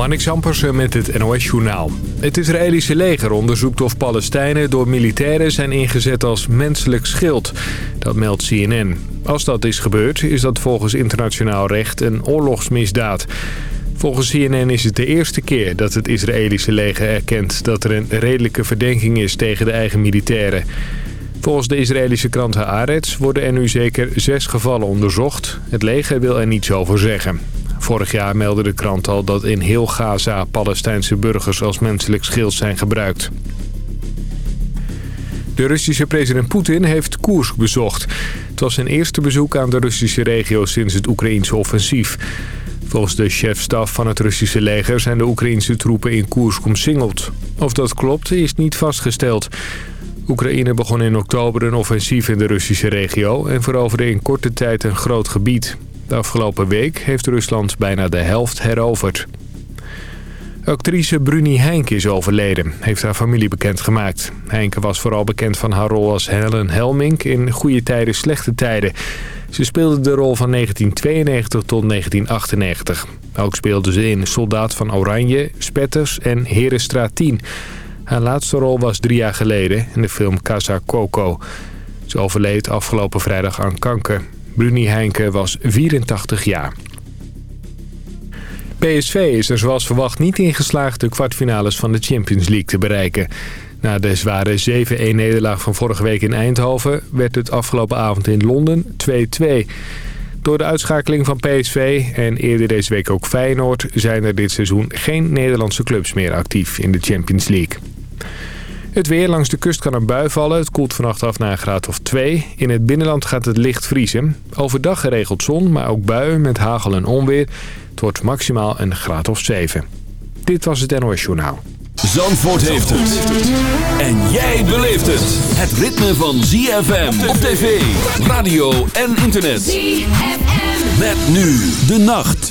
Marnix Ampersen met het NOS-journaal. Het Israëlische leger onderzoekt of Palestijnen door militairen zijn ingezet als menselijk schild. Dat meldt CNN. Als dat is gebeurd, is dat volgens internationaal recht een oorlogsmisdaad. Volgens CNN is het de eerste keer dat het Israëlische leger erkent... dat er een redelijke verdenking is tegen de eigen militairen. Volgens de Israëlische krant Haaretz worden er nu zeker zes gevallen onderzocht. Het leger wil er niets over zeggen. Vorig jaar meldde de krant al dat in heel Gaza Palestijnse burgers als menselijk schild zijn gebruikt. De Russische president Poetin heeft Koersk bezocht. Het was zijn eerste bezoek aan de Russische regio sinds het Oekraïense offensief. Volgens de chefstaf van het Russische leger zijn de Oekraïense troepen in Koersk omsingeld. Of dat klopt is niet vastgesteld. Oekraïne begon in oktober een offensief in de Russische regio... en veroverde in korte tijd een groot gebied. De afgelopen week heeft Rusland bijna de helft heroverd. Actrice Bruni Heinke is overleden, heeft haar familie bekendgemaakt. Heinke was vooral bekend van haar rol als Helen Helmink in Goede Tijden, Slechte Tijden. Ze speelde de rol van 1992 tot 1998. Ook speelde ze in Soldaat van Oranje, Spetters en Herenstraat 10. Haar laatste rol was drie jaar geleden in de film Casa Coco. Ze overleed afgelopen vrijdag aan kanker. Bruni Heinke was 84 jaar. PSV is er zoals verwacht niet in geslaagd de kwartfinales van de Champions League te bereiken. Na de zware 7-1-nederlaag van vorige week in Eindhoven werd het afgelopen avond in Londen 2-2. Door de uitschakeling van PSV en eerder deze week ook Feyenoord... zijn er dit seizoen geen Nederlandse clubs meer actief in de Champions League. Het weer langs de kust kan een bui vallen. Het koelt vannacht af naar een graad of 2. In het binnenland gaat het licht vriezen. Overdag geregeld zon, maar ook buien met hagel en onweer. Het wordt maximaal een graad of 7. Dit was het NOS Journaal. Zandvoort heeft het. En jij beleeft het. Het ritme van ZFM op tv, radio en internet. ZFM. Met nu de nacht.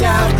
shout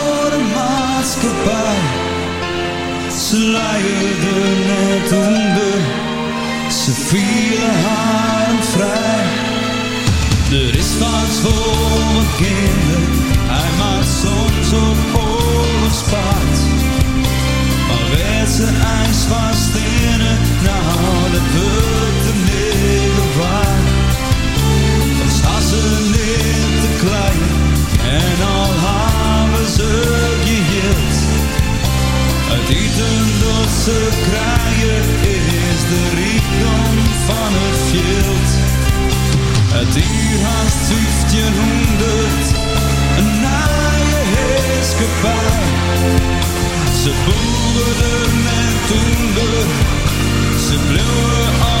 Ze leiden net onder, ze vielen haar vrij. Er is wat voor mijn kinderen, hij maakt soms op oorlogspaard. Maar werd ze ijs vast in het, nou dat wordt de middel waar. Als ze niet te klein en al hebben ze geheeld. Het eten krijgen is de rijkdom van het veld. Het uur haast 1500, een naaie heerskepaar. Ze boeren en toender, ze bleven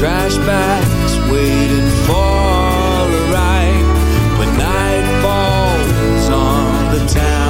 trash bags waiting for a ride when night falls on the town.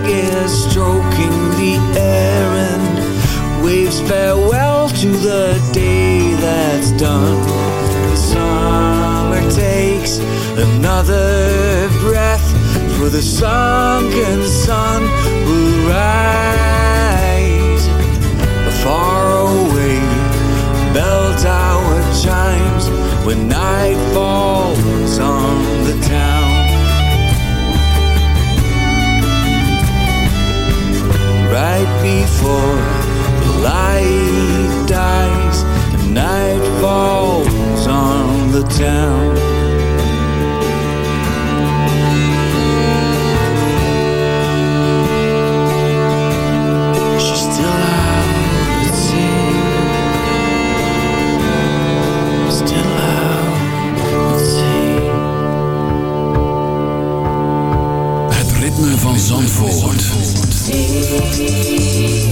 is stroking the air and waves farewell to the day that's done. The summer takes another breath, for the sunken sun will rise. Far away, bell tower chimes when night falls on the town. Right before the light dies and night falls on the town. She's still out. Still out at sea. Het ritme van Zandvoort. It's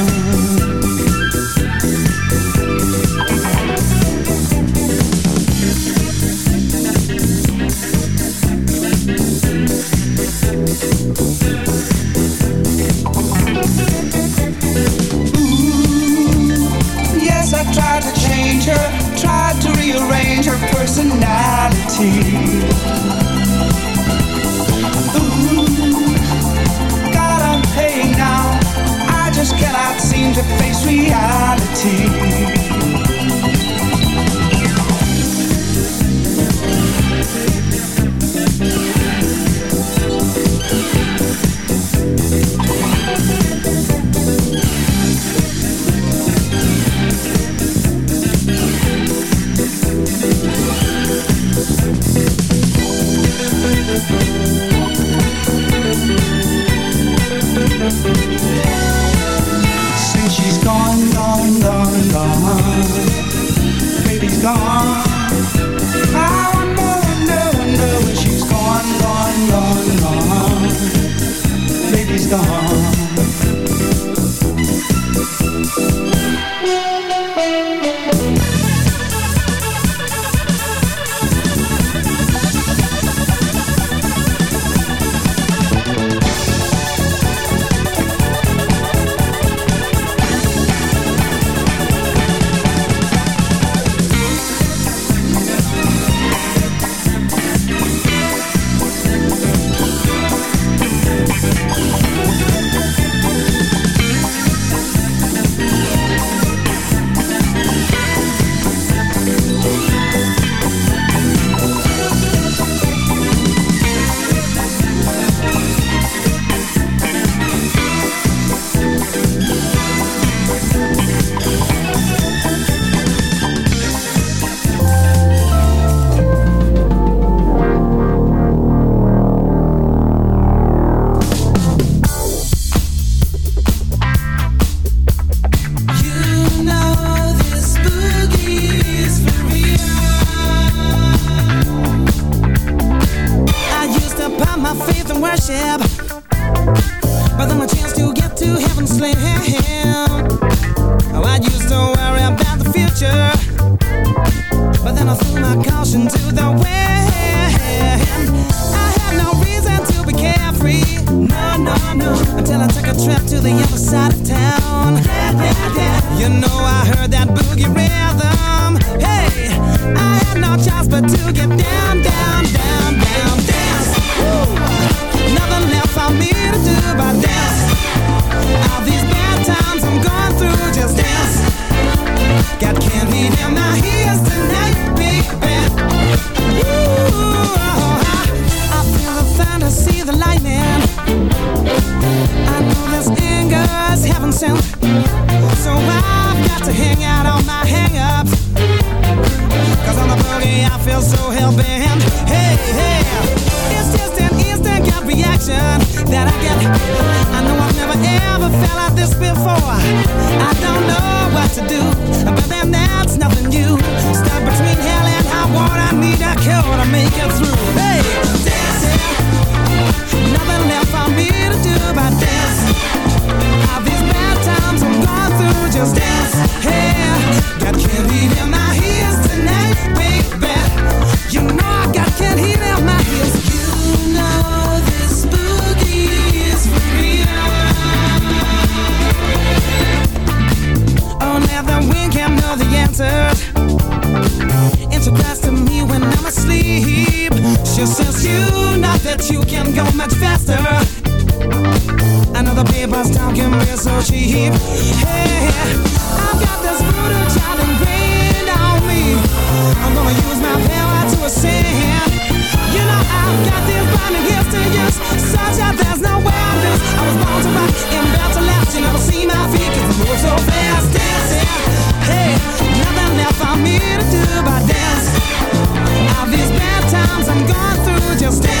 Reality. You know I still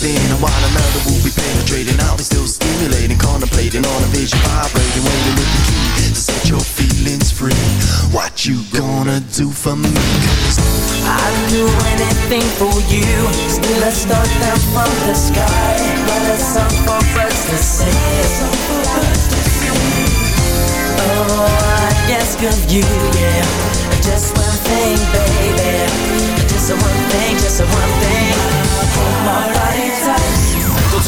And while another will be penetrating I'll be still stimulating, contemplating on a vision Vibrating, waiting with the key To set your feelings free What you gonna do for me? Cause I'd do anything for you. Still a star down from the sky, but a for birds to sing. Oh, I ask of you, yeah. Just one thing, baby. Just a one thing, just a one thing. My. Tot